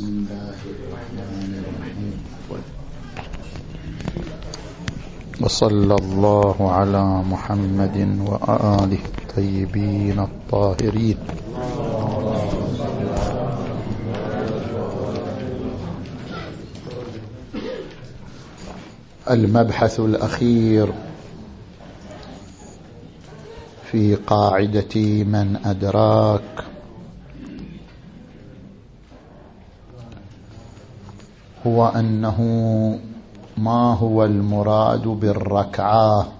بسم الله الرحمن الرحيم. وصلى الله على محمد وآله الطيبين الطاهرين. المبحث الأخير في قاعدة من أدراك هو أنه ما هو المراد بالركعة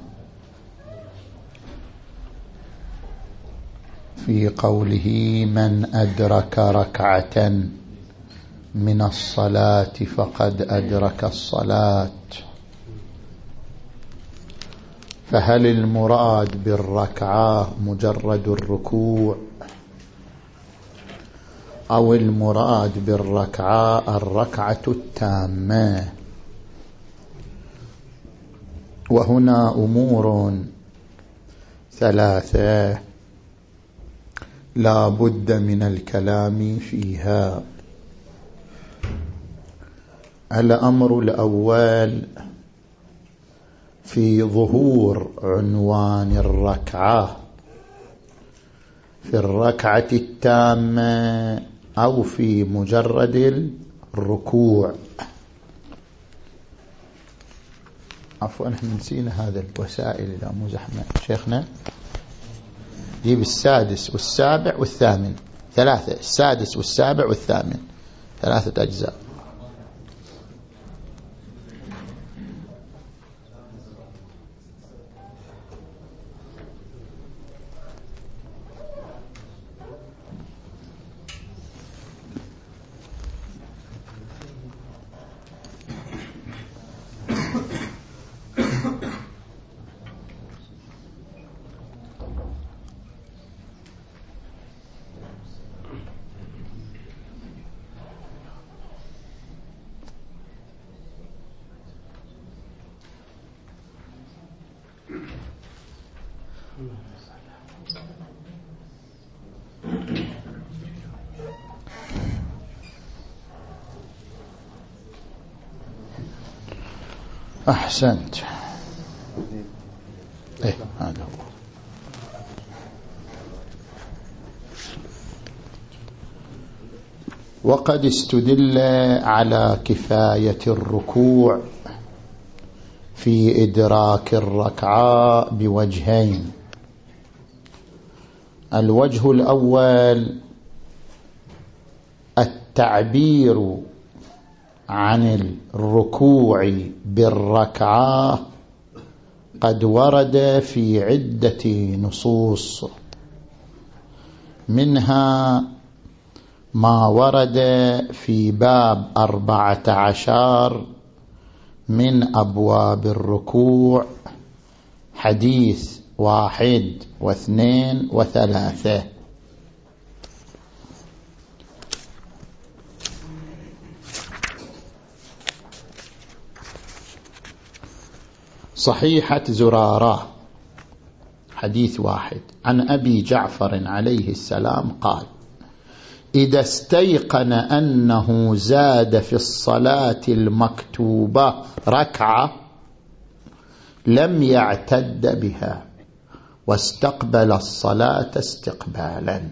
في قوله من أدرك ركعة من الصلاة فقد أدرك الصلاة فهل المراد بالركعة مجرد الركوع أو المراد بالركعة الركعة التامة. وهنا أمور ثلاثة. لا بد من الكلام فيها. الأمر الأول في ظهور عنوان الركعة. في الركعة التامة أو في مجرد الركوع. عفوا إحنا نسينا هذا الوسائل إذا مو زحمة. شيخنا جيب السادس والسابع والثامن. ثلاثة السادس والسابع والثامن. ثلاثة أجزاء. أحسنت. إيه هذا هو. وقد استدل على كفاية الركوع في إدراك الركعة بوجهين. الوجه الأول التعبير عن الركوع بالركعة قد ورد في عدة نصوص. منها ما ورد في باب أربعة عشر من أبواب الركوع حديث واحد واثنين وثلاثة. صحيحة زرارة. حديث واحد. عن أبي جعفر عليه السلام قال إذا استيقن أنه زاد في الصلاة المكتوبة ركعة لم يعتد بها واستقبل الصلاة استقبالا.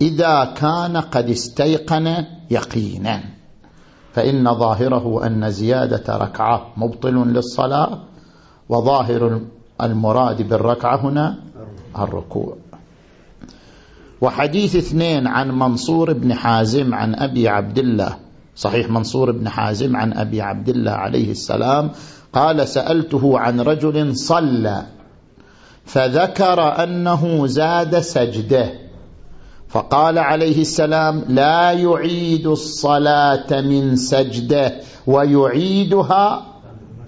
إذا كان قد استيقن يقينا. فإن ظاهره أن زيادة ركعة مبطل للصلاة وظاهر المراد بالركعة هنا الركوع. وحديث اثنين عن منصور بن حازم عن أبي عبد الله. صحيح منصور بن حازم عن أبي عبد الله عليه السلام قال سألته عن رجل صلى فذكر أنه زاد سجده. فقال عليه السلام لا يعيد الصلاة من سجده ويعيدها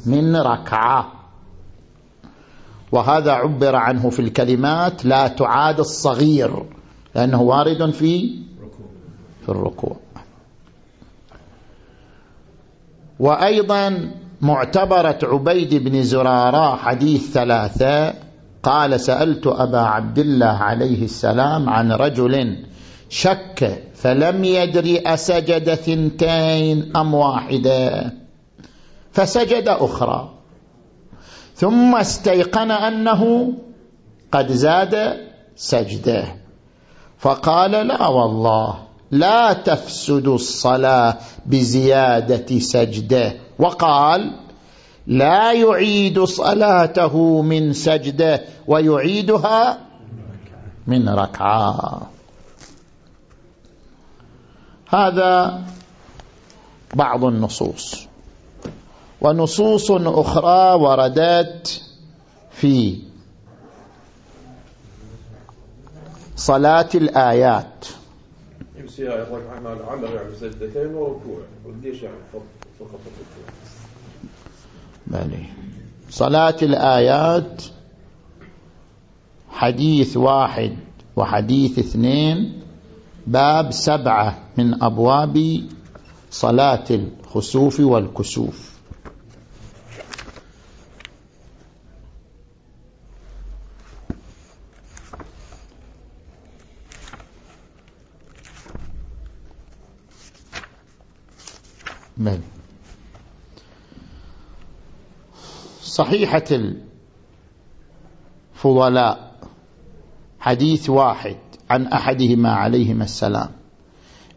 من ركعة. وهذا عبر عنه في الكلمات لا تعاد الصغير لأنه وارد في في الركوع. وأيضا معتبرة عبيد بن زرارة حديث ثلاثة قال سألت أبا عبد الله عليه السلام عن رجل شك فلم يدري أسجد ثنتين أم واحدة فسجد أخرى. ثم استيقن أنه قد زاد سجده. فقال لا والله لا تفسد الصلاة بزيادة سجده. وقال لا يعيد صلاته من سجده ويعيدها من ركعة. هذا بعض النصوص. ونصوص أخرى وردت في صلاة الآيات. بلي صلاة الآيات حديث واحد وحديث اثنين باب سبعة من أبواب صلاة الخسوف والكسوف. من صحيحة الفضلاء حديث واحد عن أحدهما عليهما السلام.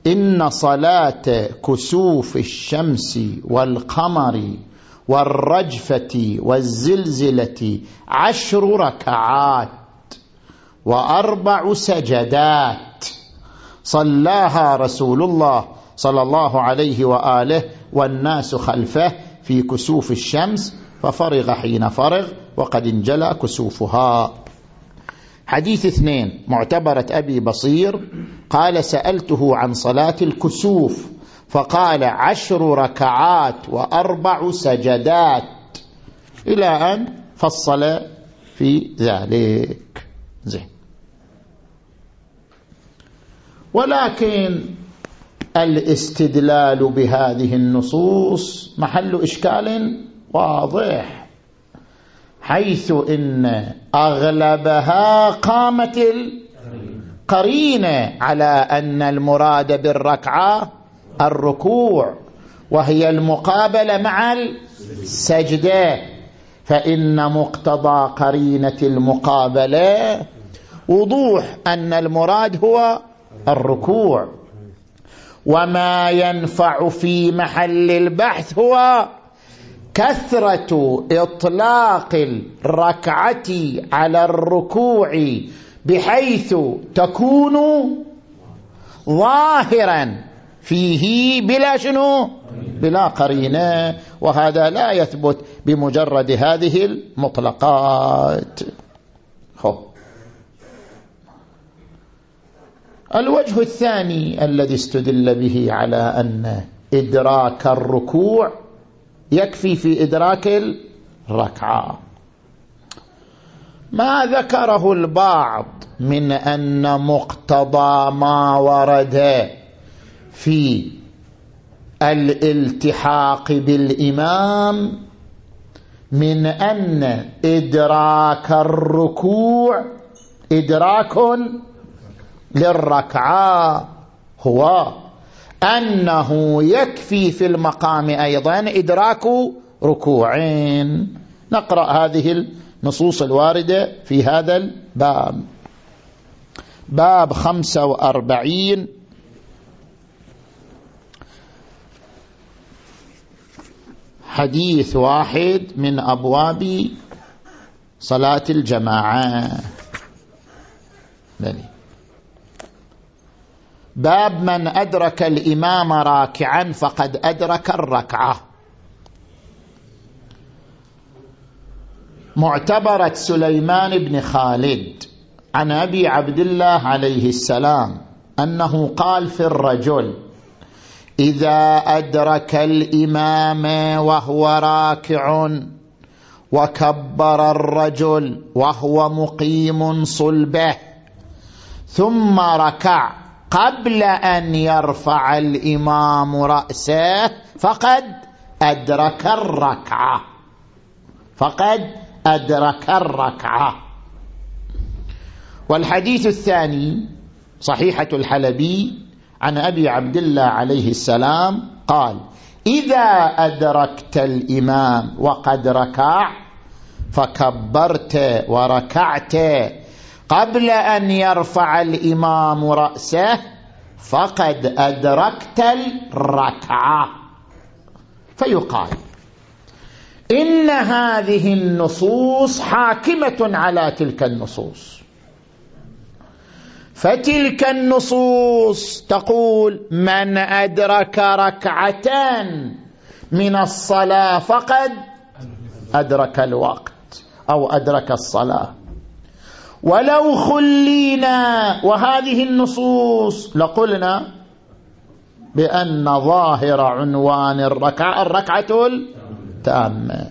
إن صلاة كسوف الشمس والقمر والرجفة والزلزلة عشر ركعات وأربع سجدات صلاها رسول الله صلى الله عليه وآله والناس خلفه في كسوف الشمس ففرغ حين فرغ وقد انجلى كسوفها. حديث اثنين معتبرة أبي بصير قال سألته عن صلاة الكسوف فقال عشر ركعات وأربع سجدات. إلى أن فصل في ذلك. زين. ولكن الاستدلال بهذه النصوص محل إشكال واضح حيث إن أغلبها قامت القرينة على أن المراد بالركعة الركوع وهي المقابلة مع السجدة فإن مقتضى قرينة المقابلة وضوح أن المراد هو الركوع. وما ينفع في محل البحث هو كثرة إطلاق الركعة على الركوع بحيث تكون ظاهرا فيه بلا شنو بلا قرينة وهذا لا يثبت بمجرد هذه المطلقات خب. الوجه الثاني الذي استدل به على أن إدراك الركوع يكفي في إدراك الركعة. ما ذكره البعض من أن مقتضى ما ورد في الالتحاق بالإمام من أن إدراك الركوع إدراك للركعة هو أنه يكفي في المقام أيضا إدراك ركوعين. نقرأ هذه النصوص الواردة في هذا الباب. باب خمسة وأربعين. حديث واحد من أبواب صلاة الجماعة. بني. باب من أدرك الإمام راكعا فقد أدرك الركعة. معتبرة سليمان بن خالد عن أبي عبد الله عليه السلام أنه قال في الرجل إذا أدرك الإمام وهو راكع وكبر الرجل وهو مقيم صلبه ثم ركع قبل أن يرفع الإمام رأسه فقد أدرك الركعة. فقد أدرك الركعة. والحديث الثاني صحيحة الحلبي عن أبي عبد الله عليه السلام قال إذا أدركت الإمام وقد ركع فكبرت وركعت قبل أن يرفع الإمام رأسه فقد أدركت الركعة. فيقال إن هذه النصوص حاكمة على تلك النصوص. فتلك النصوص تقول من أدرك ركعة من الصلاة فقد أدرك الوقت أو أدرك الصلاة. ولو خلينا وهذه النصوص لقلنا بأن ظاهر عنوان الركعة الركعة التامة.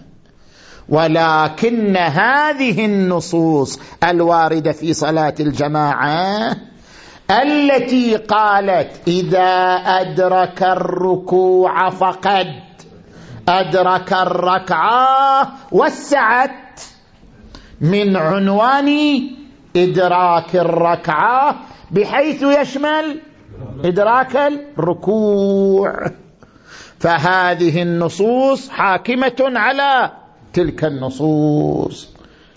ولكن هذه النصوص الواردة في صلاة الجماعة التي قالت إذا أدرك الركوع فقد أدرك الركعة وسعت من عنوان إدراك الركعة بحيث يشمل إدراك الركوع. فهذه النصوص حاكمة على تلك النصوص.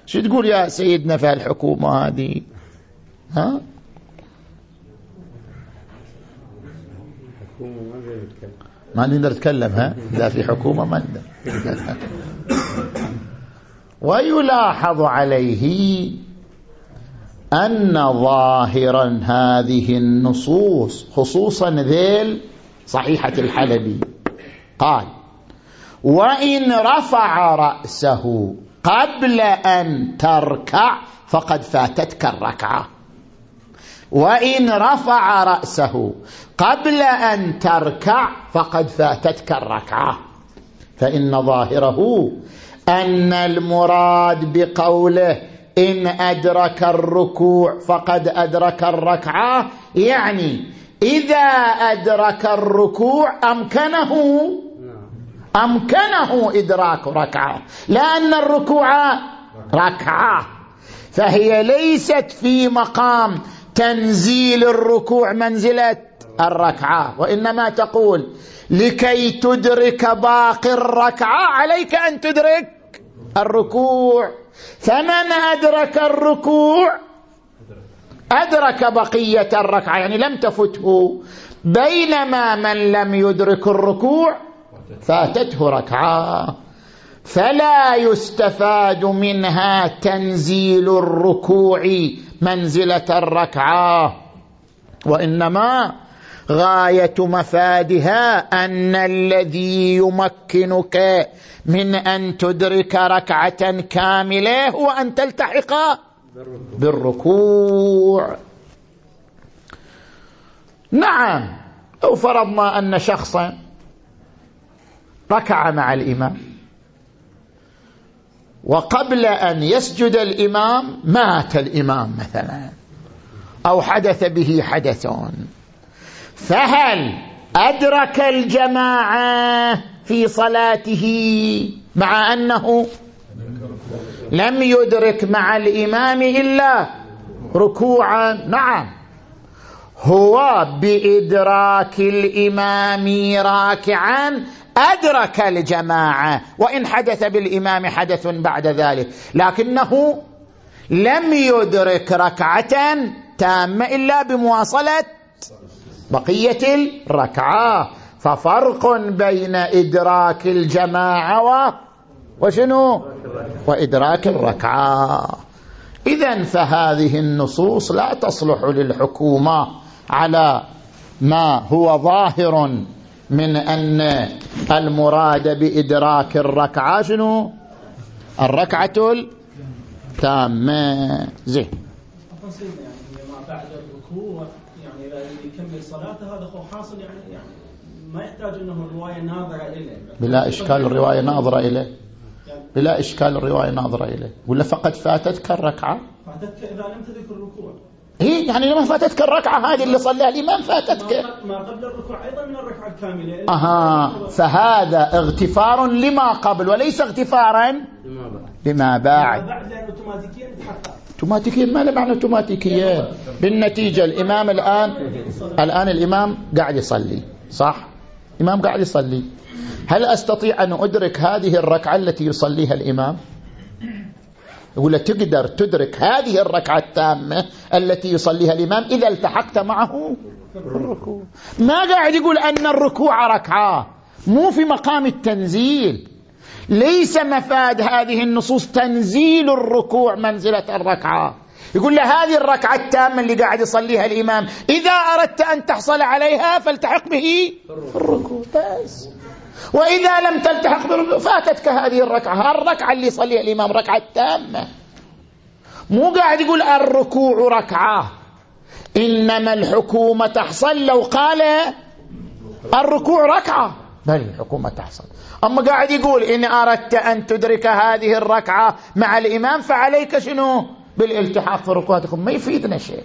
شو تقول يا سيدنا في الحكومة هذه؟ ها؟ ما نقدر نتكلم ها؟ لا في حكومة ما نقدر ويلاحظ عليه أن ظاهرا هذه النصوص خصوصا ذيل صحيحة الحلبي. قال وإن رفع رأسه قبل أن تركع فقد فاتتك الركعة. وإن رفع رأسه قبل أن تركع فقد فاتتك الركعة. فإن ظاهره أن المراد بقوله إن أدرك الركوع فقد أدرك الركعة. يعني إذا أدرك الركوع أمكنه أمكنه إدراك ركعة لأن الركوع ركعة. فهي ليست في مقام تنزيل الركوع منزلة الركعة وإنما تقول لكي تدرك باقي الركعة عليك أن تدرك الركوع. فمن أدرك الركوع؟ أدرك بقية الركعة يعني لم تفته. بينما من لم يدرك الركوع فاتته ركعة. فلا يستفاد منها تنزيل الركوع منزلة الركعة وإنما غاية مفادها أن الذي يمكنك من أن تدرك ركعة كاملة هو أن تلتحق بالركوع. نعم لو فرضنا أن شخصا ركع مع الإمام وقبل أن يسجد الإمام مات الإمام مثلا أو حدث به حدث فهل أدرك الجماعة في صلاته مع أنه لم يدرك مع الإمام إلا ركوعا؟ نعم. هو بإدراك الإمام راكعا أدرك الجماعة وإن حدث بالإمام حدث بعد ذلك لكنه لم يدرك ركعة تامة إلا بمواصلة بقية الركعة. ففرق بين إدراك الجماعة و وشنو؟ وإدراك الركعة. إذا فهذه النصوص لا تصلح للحكومة على ما هو ظاهر من أن المراد بإدراك الركعة شنو؟ الركعة التامة. زين. يعني بعد الركوع. يكمل صلاته هذا هو حاصل يعني يعني ما يحتاج إنه الرواية ناظرة إليه. بلا إشكال الرواية ناظرة إليه. بلا إشكال الرواية ناظرة إليه. ولا فقد فاتتك الركعة؟ فاتتك إذا لم تدرك الركوع. إيه يعني لما فاتتك الركعة هذه اللي صلىها الإمام فاتتك. ما قبل الركوع أيضا من الركعة الكاملة. أها. فهذا اغتفار لما قبل وليس اغتفارا لما بعد. بعد لأنه اوتوماتيكيا يتحقق. اوتوماتيكيا ما له معنى اوتوماتيكيا بالنتيجة الإمام الآن الآن الإمام قاعد يصلي صح؟ الإمام قاعد يصلي. هل أستطيع أن أدرك هذه الركعة التي يصليها الإمام؟ يقول تقدر تدرك هذه الركعة التامة التي يصليها الإمام إذا التحقت معه؟ الركوع. ما قاعد يقول أن الركوع ركعة مو في مقام التنزيل. ليس مفاد هذه النصوص تنزيل الركوع منزلة الركعة. يقول له هذه الركعة التامة اللي قاعد يصليها الإمام. إذا أردت أن تحصل عليها فالتحق به الركوع. بس. وإذا لم تلتحق فاتتك هذه الركعة. الركعة اللي يصليها الإمام ركعة تامة. مو قاعد يقول الركوع ركعة. إنما الحكومة تحصل لو قال الركوع ركعة. بل الحكومة تحصل. أما قاعد يقول إن أردت أن تدرك هذه الركعة مع الإمام فعليك شنو؟ بالالتحاق في ركوعاتكم. ما يفيدنا شيء.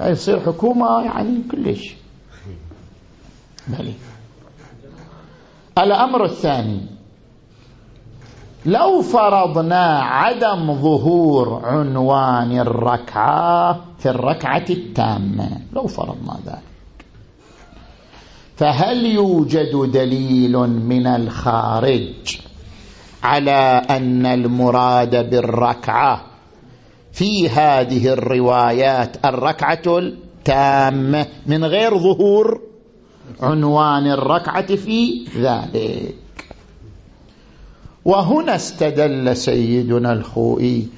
يصير حكومة يعني كلش. بلي الأمر الثاني لو فرضنا عدم ظهور عنوان الركعة في الركعة التامة لو فرضنا ذلك. فهل يوجد دليل من الخارج على أن المراد بالركعة في هذه الروايات الركعة التامة من غير ظهور عنوان الركعة في ذلك؟ وهنا استدل سيدنا الخوئي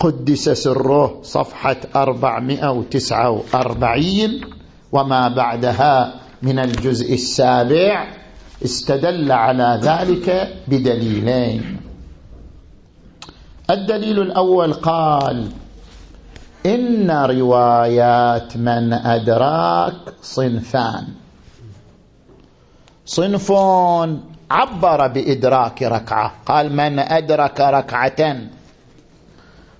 قدس سره صفحة 449 وما بعدها من الجزء السابع استدل على ذلك بدليلين. الدليل الأول قال إن روايات من أدراك صنفان. صنف عبر بإدراك ركعة قال من أدرك ركعة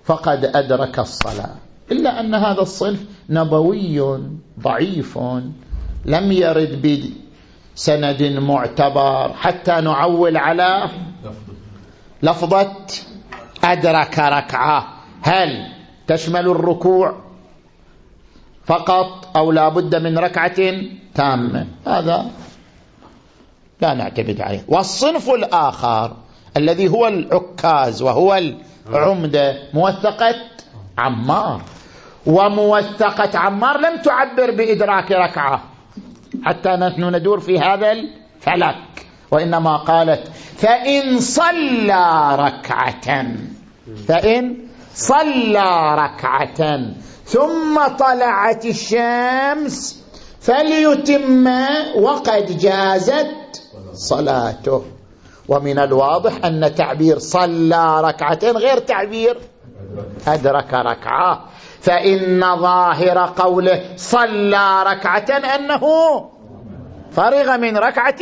فقد أدرك الصلاة. إلا أن هذا الصنف نبوي ضعيف لم يرد بسند معتبر حتى نعول على لفظة أدرك ركعة. هل تشمل الركوع فقط أو لا بد من ركعة تامة؟ هذا لا نعتمد عليه. والصنف الآخر الذي هو العكاز وهو العمدة موثقة عمار. وموثقة عمار لم تعبر بإدراك ركعة. حتى نحن ندور في هذا الفلك. وإنما قالت فإن صلى ركعة. فإن صلى ركعة. ثم طلعت الشمس فليتم وقد جازت صلاته. ومن الواضح أن تعبير صلى ركعة غير تعبير أدرك ركعة. فإن ظاهر قوله صلى ركعة أنه فرغ من ركعة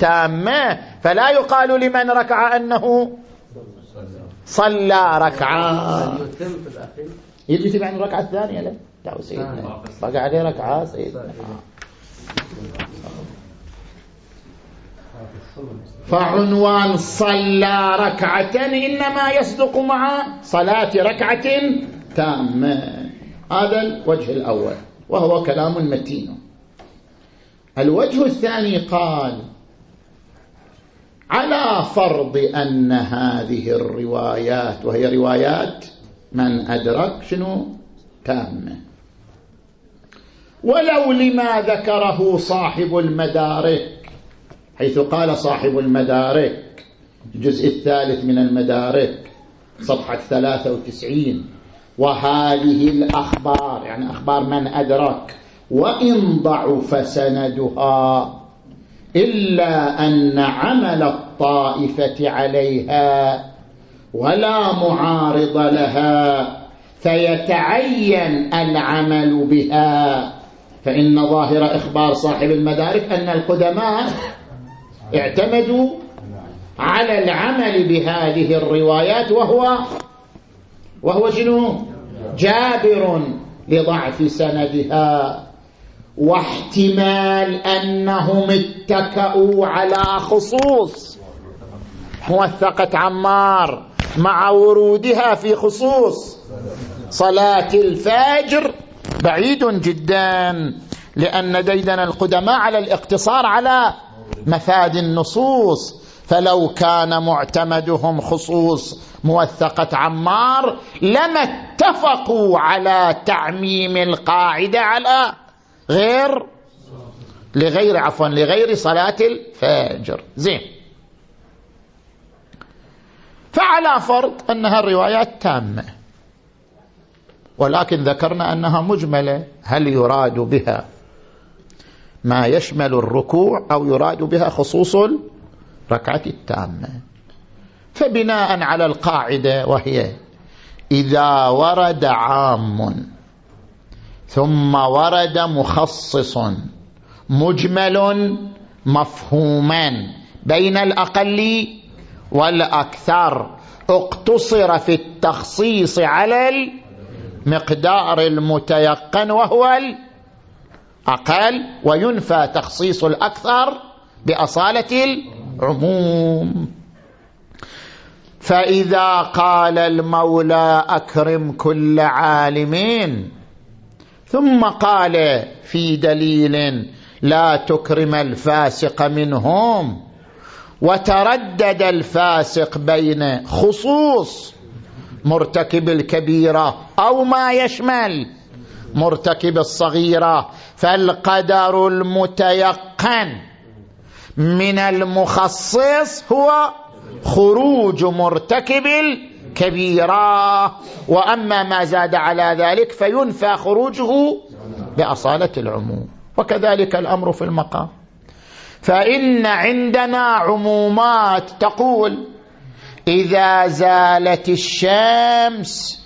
تامة. فلا يقال لمن ركع أنه صلى ركعة. يجي عن الركعة الثانية لا؟ لا سيدنا بقى عليه ركعة سيدنا فعنوان صلى ركعة إنما يصدق مع صلاة ركعة تامة هذا الوجه الأول وهو كلام متين. الوجه الثاني قال على فرض أن هذه الروايات وهي روايات من أدرك شنو؟ تامة ولو لما ذكره صاحب المدارك حيث قال صاحب المدارك الجزء الثالث من المدارك صفحة 93 وهذه الأخبار يعني أخبار من أدرك وإن ضعف سندها إلا أن عمل الطائفة عليها ولا معارض لها فيتعين العمل بها. فإن ظاهر إخبار صاحب المدارك أن القدماء اعتمدوا على العمل بهذه الروايات وهو وهو شنو؟ جابر لضعف سندها. واحتمال أنهم اتكأوا على خصوص. موثقة عمار مع ورودها في خصوص. صلاة الفجر بعيد جدا لأن ديدن القدماء على الاقتصار على مفاد النصوص. فلو كان معتمدهم خصوص موثقة عمار لما اتفقوا على تعميم القاعدة على غير لغير عفوا لغير صلاة الفجر. زين. فعلى فرض أنها الروايات تامة. ولكن ذكرنا أنها مجملة. هل يراد بها ما يشمل الركوع أو يراد بها خصوص الركعة التامة؟ فبناء على القاعدة وهي إذا ورد عام ثم ورد مخصص مجمل مفهوما بين الأقل والأكثر اقتصر في التخصيص على المقدار المتيقن وهو الأقل وينفى تخصيص الأكثر بأصالة العموم. فإذا قال المولى أكرم كل عالمين. ثم قال في دليل لا تكرم الفاسق منهم. وتردد الفاسق بين خصوص مرتكب الكبيرة أو ما يشمل مرتكب الصغيرة. فالقدر المتيقن من المخصص هو خروج مرتكب الكبيرة. وأما ما زاد على ذلك فينفى خروجه بأصالة العموم. وكذلك الأمر في المقام. فإن عندنا عمومات تقول إذا زالت الشمس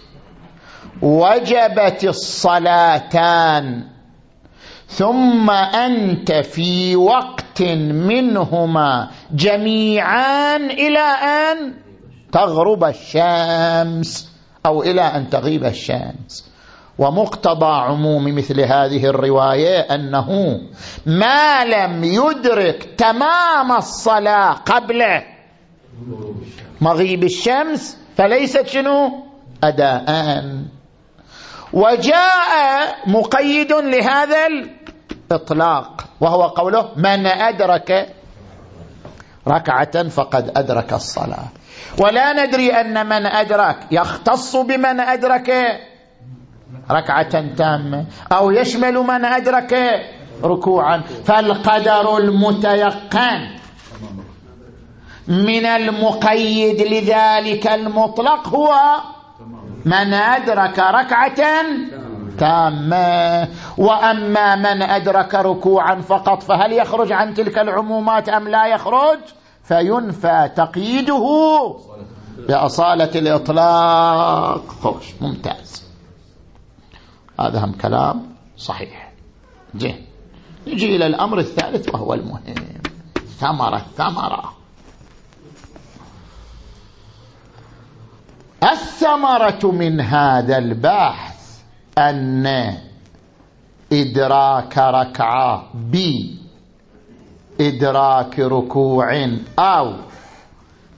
وجبت الصلاتان ثم أنت في وقت منهما جميعا إلى أن تغرب الشمس أو إلى أن تغيب الشمس. ومقتضى عموم مثل هذه الرواية أنه ما لم يدرك تمام الصلاة قبل مغيب الشمس فليست شنو؟ أداء. وجاء مقيد لهذا الإطلاق وهو قوله من أدرك ركعة فقد أدرك الصلاة ولا ندري أن من أدرك يختص بمن أدرك ركعة تامة أو يشمل من أدرك ركوعا فالقدر المتيقن من المقيد لذلك المطلق هو من أدرك ركعة تامة. وأما من أدرك ركوعا فقط فهل يخرج عن تلك العمومات أم لا يخرج؟ فينفى تقييده بأصالة الإطلاق. خوش ممتاز. هذا هم كلام صحيح. جه. نجي إلى الأمر الثالث وهو المهم. ثمرة ثمرة. الثمرة من هذا البحث أن إدراك ركعة بإدراك ركوع أو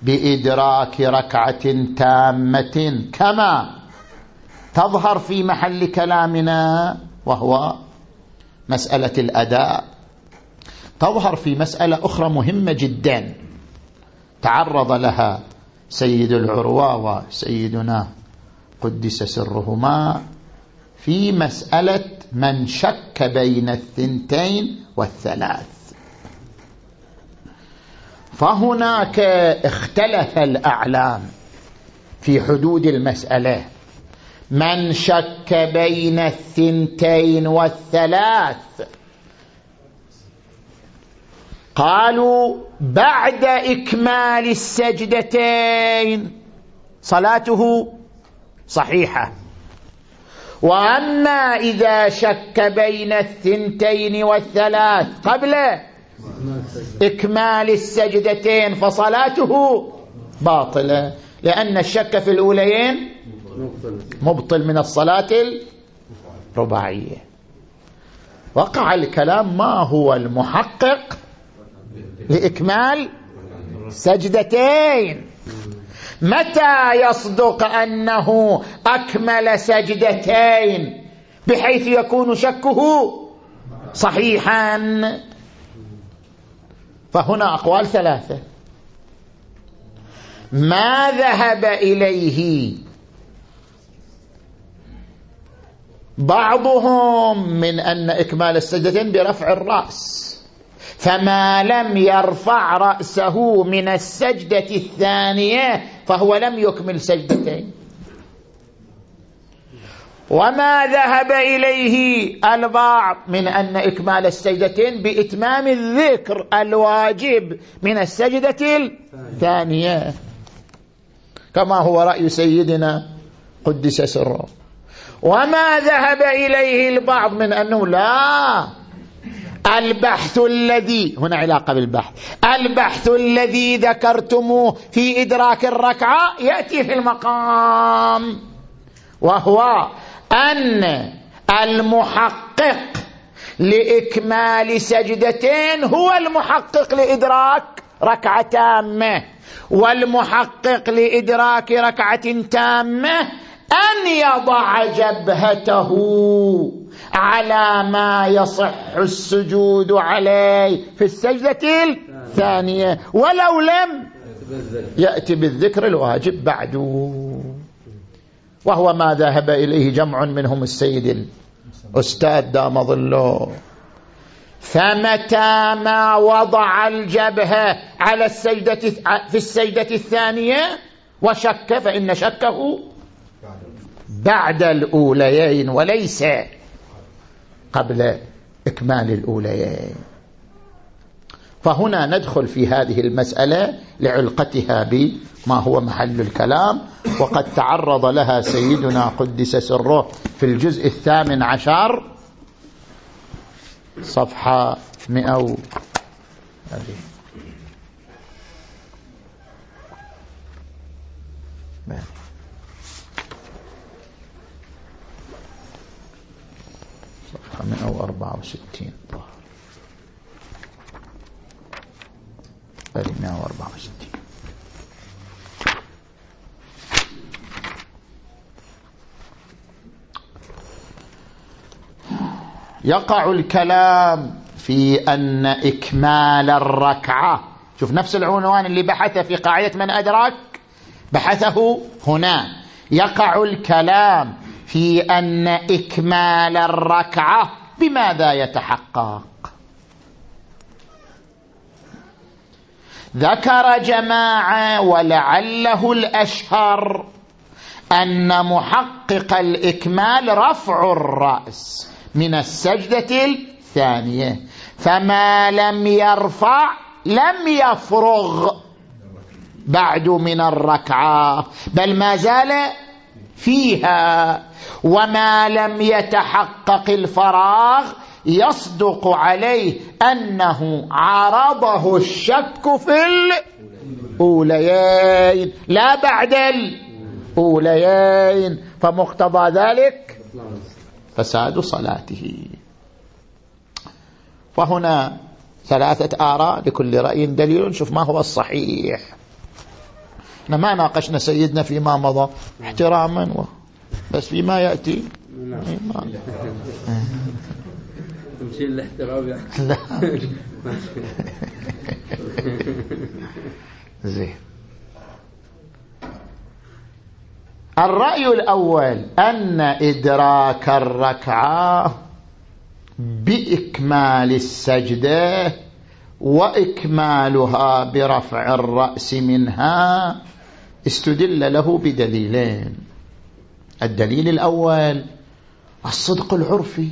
بإدراك ركعة تامة كما تظهر في محل كلامنا وهو مسألة الأداء. تظهر في مسألة أخرى مهمة جدا تعرض لها سيد العروة وسيدنا قدس سرهما. في مسألة من شك بين الثنتين والثلاث. فهناك اختلف الأعلام في حدود المسألة. من شك بين الثنتين والثلاث. قالوا بعد إكمال السجدتين صلاته صحيحة. وأما إذا شك بين الثنتين والثلاث قبل إكمال السجدتين فصلاته باطلة لأن الشك في الأوليين مبطل من الصلاة الرباعية. وقع الكلام ما هو المحقق لإكمال سجدتين. متى يصدق أنه أكمل سجدتين بحيث يكون شكه صحيحا؟ فهنا أقوال ثلاثة. ما ذهب إليه؟ بعضهم من أن إكمال السجدتين برفع الرأس. فما لم يرفع رأسه من السجدة الثانية فهو لم يكمل سجدتين. وما ذهب إليه البعض من أن إكمال السجدتين بإتمام الذكر الواجب من السجدة الثانية. كما هو رأي سيدنا قدس سره. وما ذهب إليه البعض من أنه لا البحث الذي هنا علاقة بالبحث البحث الذي ذكرتموه في إدراك الركعة يأتي في المقام وهو أن المحقق لإكمال سجدتين هو المحقق لإدراك ركعة تامة والمحقق لإدراك ركعة تامة أن يضع جبهته على ما يصح السجود عليه في السجدة الثانية. ولو لم يأتي بالذكر الواجب بعد. وهو ما ذهب إليه جمع منهم السيد الأستاذ دام ظله. فمتى ما وضع الجبهة على السجدة في السجدة الثانية؟ وشك فإن شكه بعد الأوليين وليس قبل إكمال الأوليين. فهنا ندخل في هذه المسألة لعلقتها بما هو محل الكلام وقد تعرض لها سيدنا قدس سره في الجزء الثامن عشر صفحة مئة و... صفحة 164 بل 164 يقع الكلام في أن إكمال الركعة. شوف نفس العنوان اللي بحث في قاعدة من أدرك بحثه هنا. يقع الكلام في أن إكمال الركعة بماذا يتحقق؟ ذكر جماعة ولعله الأشهر أن محقق الإكمال رفع الرأس من السجدة الثانية فما لم يرفع لم يفرغ بعد من الركعة بل ما زال فيها. وما لم يتحقق الفراغ يصدق عليه أنه عرضه الشك في الأوليين. لا بعد الأوليين. فمقتضى ذلك فساد صلاته. فهنا ثلاثة آراء لكل رأي دليل. شوف ما هو الصحيح. ما ناقشنا سيدنا فيما مضى احتراما و... بس فيما يأتي. تمشي الاحترام لا زين. الرأي الأول أن إدراك الركعة بإكمال السجدة وإكمالها برفع الرأس منها استدل له بدليلين. الدليل الأول الصدق العرفي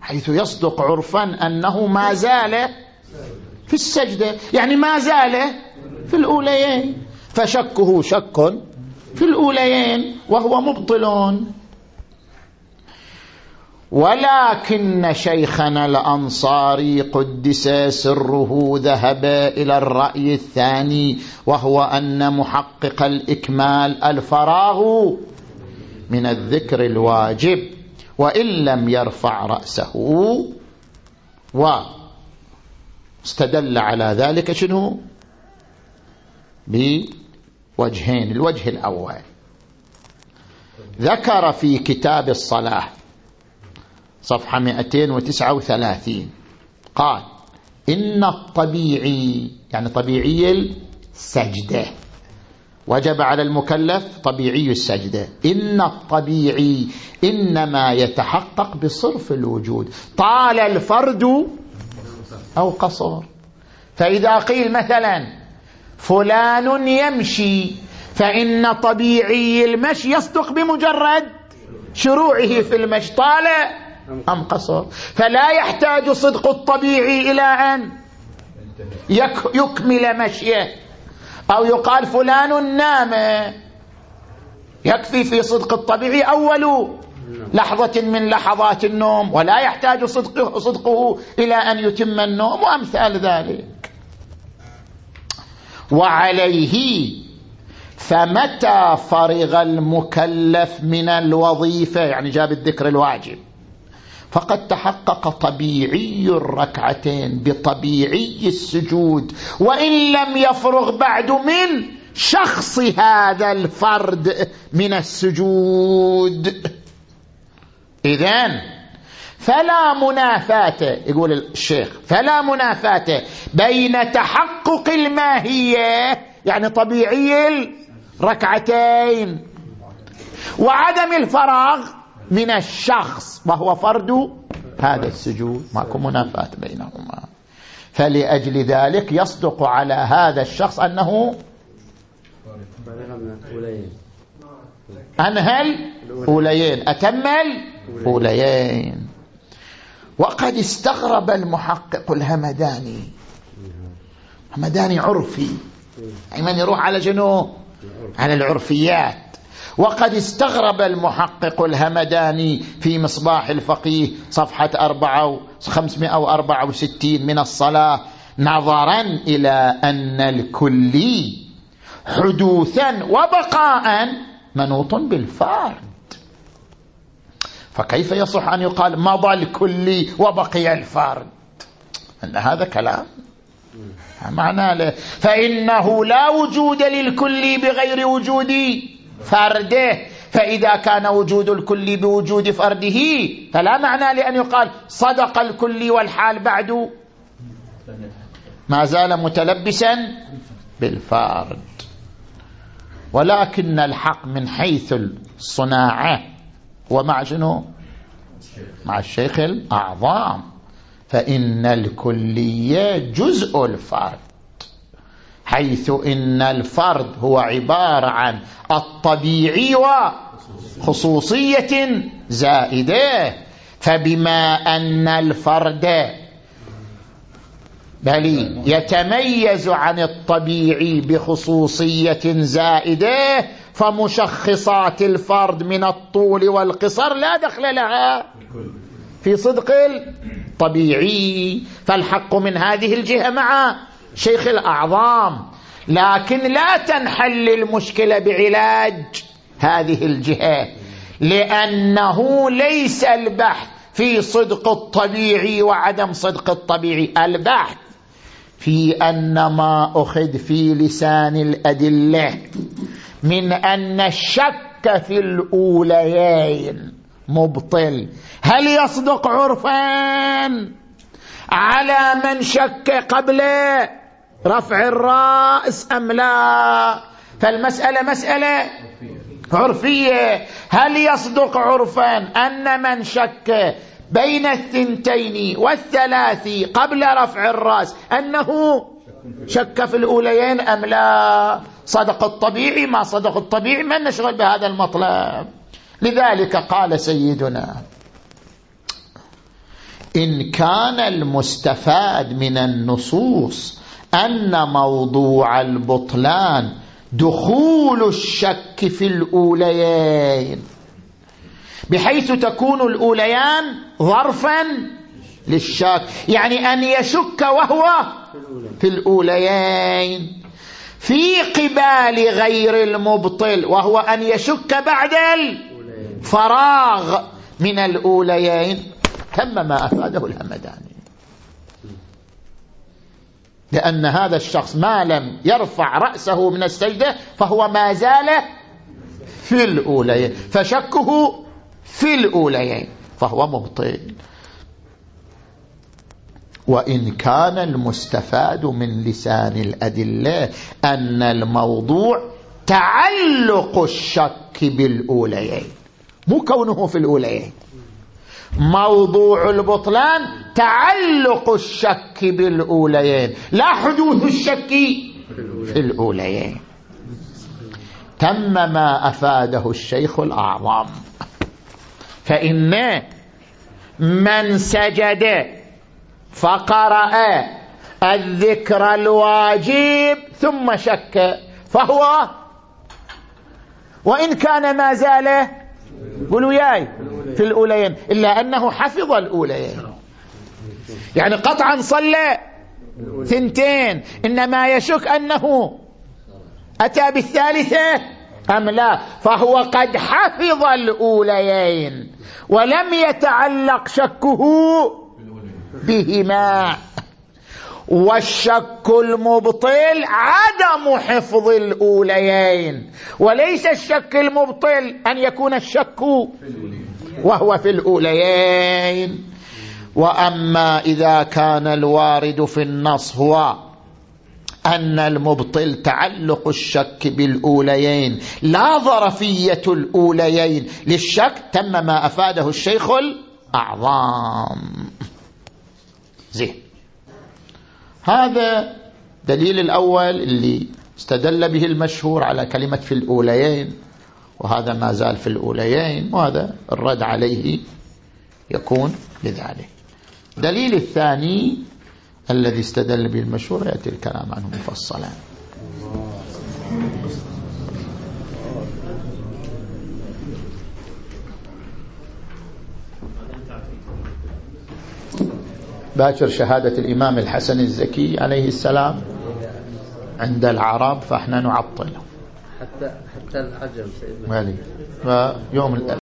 حيث يصدق عرفا أنه ما زال في السجدة يعني ما زال في الأوليين. فشكه شك في الأوليين وهو مبطل ولكن شيخنا الأنصاري قدس سره ذهب إلى الرأي الثاني وهو أن محقق الإكمال الفراغ من الذكر الواجب وإن لم يرفع رأسه واستدل على ذلك شنو؟ ب وجهين الوجه الأول. ذكر في كتاب الصلاة صفحة 239 قال إن الطبيعي يعني طبيعي السجدة. وجب على المكلف طبيعي السجدة. إن الطبيعي إنما يتحقق بصرف الوجود. طال الفرد أو قصر فإذا قيل مثلا فلان يمشي فإن طبيعي المشي يصدق بمجرد شروعه في المشي. طال أم قصر. فلا يحتاج صدق الطبيعي إلى أن يكمل مشيه. أو يقال فلان نام. يكفي في صدق الطبيعي أول لحظة من لحظات النوم. ولا يحتاج صدقه, صدقه إلى أن يتم النوم. وأمثال ذلك. وعليه فمتى فرغ المكلف من الوظيفة؟ يعني جاب الذكر الواجب. فقد تحقق طبيعي الركعتين بطبيعي السجود وإن لم يفرغ بعد من شخص هذا الفرد من السجود. إذن فلا منافاة يقول الشيخ فلا منافاة بين تحقق الماهية يعني طبيعي الركعتين وعدم الفراغ من الشخص وهو فرد هذا السجود. ماكو منافاة بينهما. فلأجل ذلك يصدق على هذا الشخص أنه أنهل أوليين؟ أتمل أوليين وقد استغرب المحقق الهمداني. همداني عرفي. يعني من يروح على جنو على العرفيات. وقد استغرب المحقق الهمداني في مصباح الفقيه صفحة 564 من الصلاة نظرا إلى أن الكلي حدوثا وبقاء منوط بالفرد. فكيف يصح أن يقال مضى الكلي وبقي الفرد؟ أن هذا كلام. معنى له فإنه لا وجود للكلي بغير وجود فرده فإذا كان وجود الكل بوجود فرده فلا معنى لأن يقال صدق الكل والحال بعد. ما زال متلبسا بالفرد. ولكن الحق من حيث الصناعة. ومع شنو؟ مع الشيخ الأعظام. فإن الكلية جزء الفرد. حيث إن الفرد هو عبارة عن الطبيعي وخصوصية زائدة. فبما أن الفرد بل يتميز عن الطبيعي بخصوصية زائدة فمشخصات الفرد من الطول والقصر لا دخل لها. في صدق الطبيعي فالحق من هذه الجهة مع شيخ الأعظام لكن لا تنحل المشكلة بعلاج هذه الجهة لأنه ليس البحث في صدق الطبيعي وعدم صدق الطبيعي البحث في أن ما أخذ في لسان الأدلة من أن الشك في الأوليين مبطل. هل يصدق عرفان على من شك قبل رفع الرأس أم لا؟ فالمسألة مسألة عرفية. هل يصدق عرفا أن من شك بين الثنتين والثلاث قبل رفع الرأس أنه شك في الأوليين أم لا؟ صدق الطبيعي؟ ما صدق الطبيعي؟ من نشغل بهذا المطلب. لذلك قال سيدنا إن كان المستفاد من النصوص أن موضوع البطلان دخول الشك في الأوليين. بحيث تكون الأوليان ظرفا للشك يعني أن يشك وهو في الأوليين. في قبال غير المبطل وهو أن يشك بعد الفراغ من الأوليين. تم ما أفاده الهمداني لأن هذا الشخص ما لم يرفع رأسه من السجدة فهو ما زال في الأوليين. فشكه في الأوليين فهو مبطل. وإن كان المستفاد من لسان الأدلة أن الموضوع تعلق الشك بالأوليين مو كونه في الأوليين. موضوع البطلان تعلق الشك بالأوليين لا حدوث الشك في الأوليين. تم ما أفاده الشيخ الأعظم. فإن من سجد فقرأ الذكر الواجب ثم شك فهو وإن كان ما زال قولوا وياي في الأوليين إلا أنه حفظ الأوليين يعني قطعا صلى ثنتين إنما يشك أنه أتى بالثالثة أم لا؟ فهو قد حفظ الأوليين ولم يتعلق شكه بهما. والشك المبطل عدم حفظ الأوليين وليس الشك المبطل أن يكون الشك وهو في الأوليين. وأما إذا كان الوارد في النص هو أن المبطل تعلق الشك بالأوليين. لا ظرفية الأوليين للشك تم ما أفاده الشيخ الأعظام. زين. هذا دليل الأول اللي استدل به المشهور على كلمة في الأوليين. وهذا ما زال في الأوليين وهذا الرد عليه يكون لذلك. دليل الثاني الذي استدل به المشهور يأتي الكلام عنه مفصلا. باكر شهادة الإمام الحسن الزكي عليه السلام عند العرب فإحنا نعطله. حتى العجم سيدنا. يوم